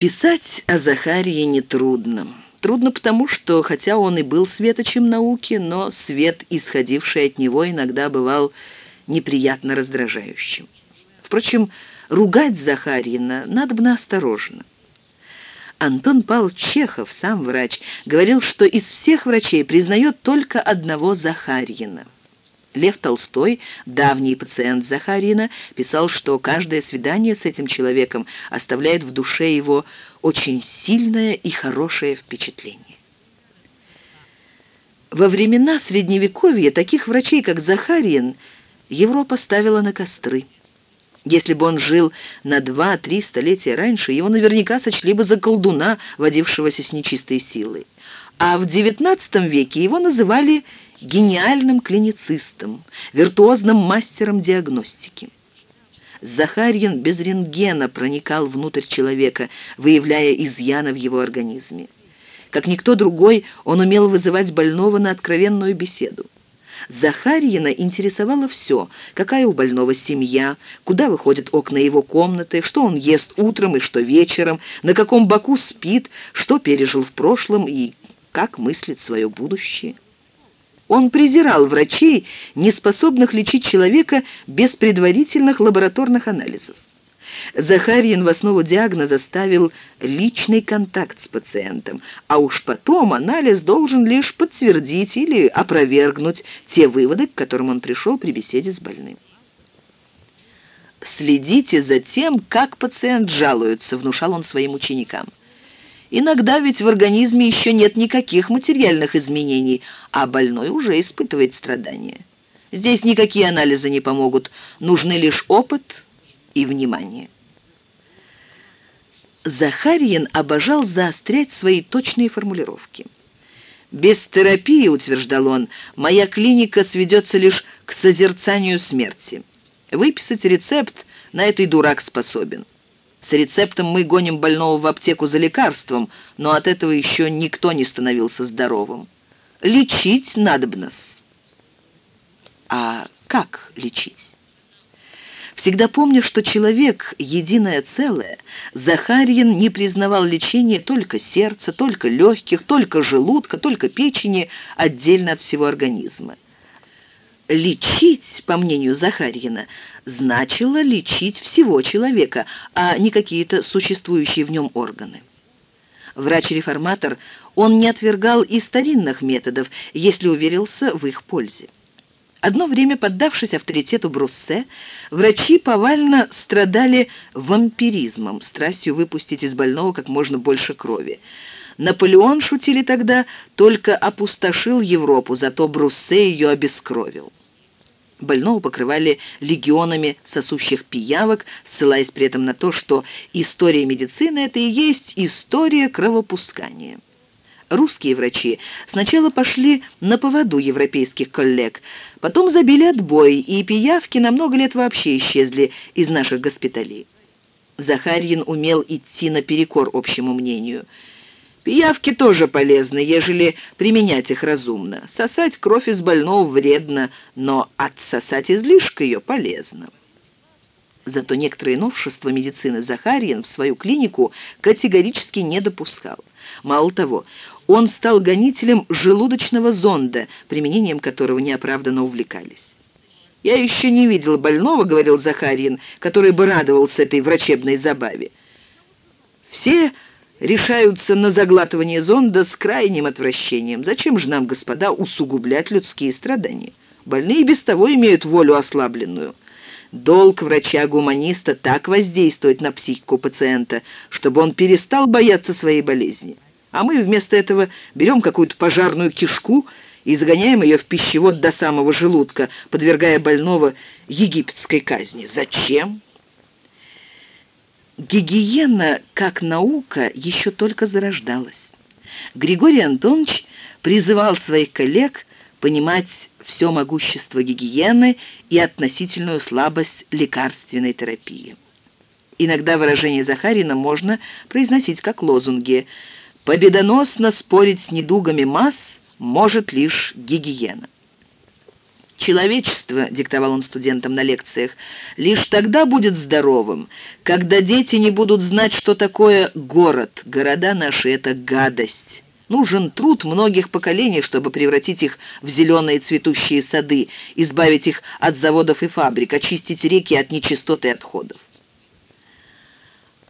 Писать о Захарии нетрудно. Трудно потому, что, хотя он и был светочем науки, но свет, исходивший от него, иногда бывал неприятно раздражающим. Впрочем, ругать Захарьина надо бы осторожно. Антон Павлович Чехов, сам врач, говорил, что из всех врачей признает только одного Захарьина. Лев Толстой, давний пациент Захарина, писал, что каждое свидание с этим человеком оставляет в душе его очень сильное и хорошее впечатление. Во времена Средневековья таких врачей, как Захарин, Европа ставила на костры. Если бы он жил на два-три столетия раньше, его наверняка сочли бы за колдуна, водившегося с нечистой силой. А в XIX веке его называли гениальным клиницистом, виртуозным мастером диагностики. Захарьин без рентгена проникал внутрь человека, выявляя изъяны в его организме. Как никто другой, он умел вызывать больного на откровенную беседу. Захарьина интересовало все, какая у больного семья, куда выходят окна его комнаты, что он ест утром и что вечером, на каком боку спит, что пережил в прошлом и как мыслит свое будущее. Он презирал врачей, не способных лечить человека без предварительных лабораторных анализов. Захарьин в основу диагноза ставил личный контакт с пациентом, а уж потом анализ должен лишь подтвердить или опровергнуть те выводы, к которым он пришел при беседе с больным. «Следите за тем, как пациент жалуется», — внушал он своим ученикам. Иногда ведь в организме еще нет никаких материальных изменений, а больной уже испытывает страдания. Здесь никакие анализы не помогут, нужны лишь опыт и внимание. Захарьин обожал заострять свои точные формулировки. «Без терапии, — утверждал он, — моя клиника сведется лишь к созерцанию смерти. Выписать рецепт на этой дурак способен. С рецептом мы гоним больного в аптеку за лекарством, но от этого еще никто не становился здоровым. Лечить надобно-с». А как лечить? Всегда помня, что человек — единое целое, Захарьин не признавал лечения только сердца, только легких, только желудка, только печени, отдельно от всего организма. Лечить, по мнению Захарьина, значило лечить всего человека, а не какие-то существующие в нем органы. Врач-реформатор, он не отвергал и старинных методов, если уверился в их пользе. Одно время, поддавшись авторитету Бруссе, врачи повально страдали вампиризмом, страстью выпустить из больного как можно больше крови. Наполеон, шутили тогда, только опустошил Европу, зато Бруссе ее обескровил. Больного покрывали легионами сосущих пиявок, ссылаясь при этом на то, что история медицины – это и есть история кровопускания. Русские врачи сначала пошли на поводу европейских коллег, потом забили отбой, и пиявки на много лет вообще исчезли из наших госпиталей. Захарьин умел идти наперекор общему мнению. Пиявки тоже полезны, ежели применять их разумно. Сосать кровь из больного вредно, но отсосать излишка ее полезно. Зато некоторые новшества медицины Захарьин в свою клинику категорически не допускал. Мало того, он стал гонителем желудочного зонда, применением которого неоправданно увлекались. «Я еще не видел больного, — говорил Захарьин, — который бы радовался этой врачебной забаве. Все решаются на заглатывание зонда с крайним отвращением. Зачем же нам, господа, усугублять людские страдания? Больные без того имеют волю ослабленную». Долг врача-гуманиста так воздействовать на психику пациента, чтобы он перестал бояться своей болезни. А мы вместо этого берем какую-то пожарную кишку и загоняем ее в пищевод до самого желудка, подвергая больного египетской казни. Зачем? Гигиена как наука еще только зарождалась. Григорий Антонович призывал своих коллег понимать все могущество гигиены и относительную слабость лекарственной терапии. Иногда выражение Захарина можно произносить как лозунги «Победоносно спорить с недугами масс может лишь гигиена». Человечество, диктовал он студентам на лекциях, лишь тогда будет здоровым, когда дети не будут знать, что такое город. Города наши — это гадость. Нужен труд многих поколений, чтобы превратить их в зеленые цветущие сады, избавить их от заводов и фабрик, очистить реки от нечистот и отходов.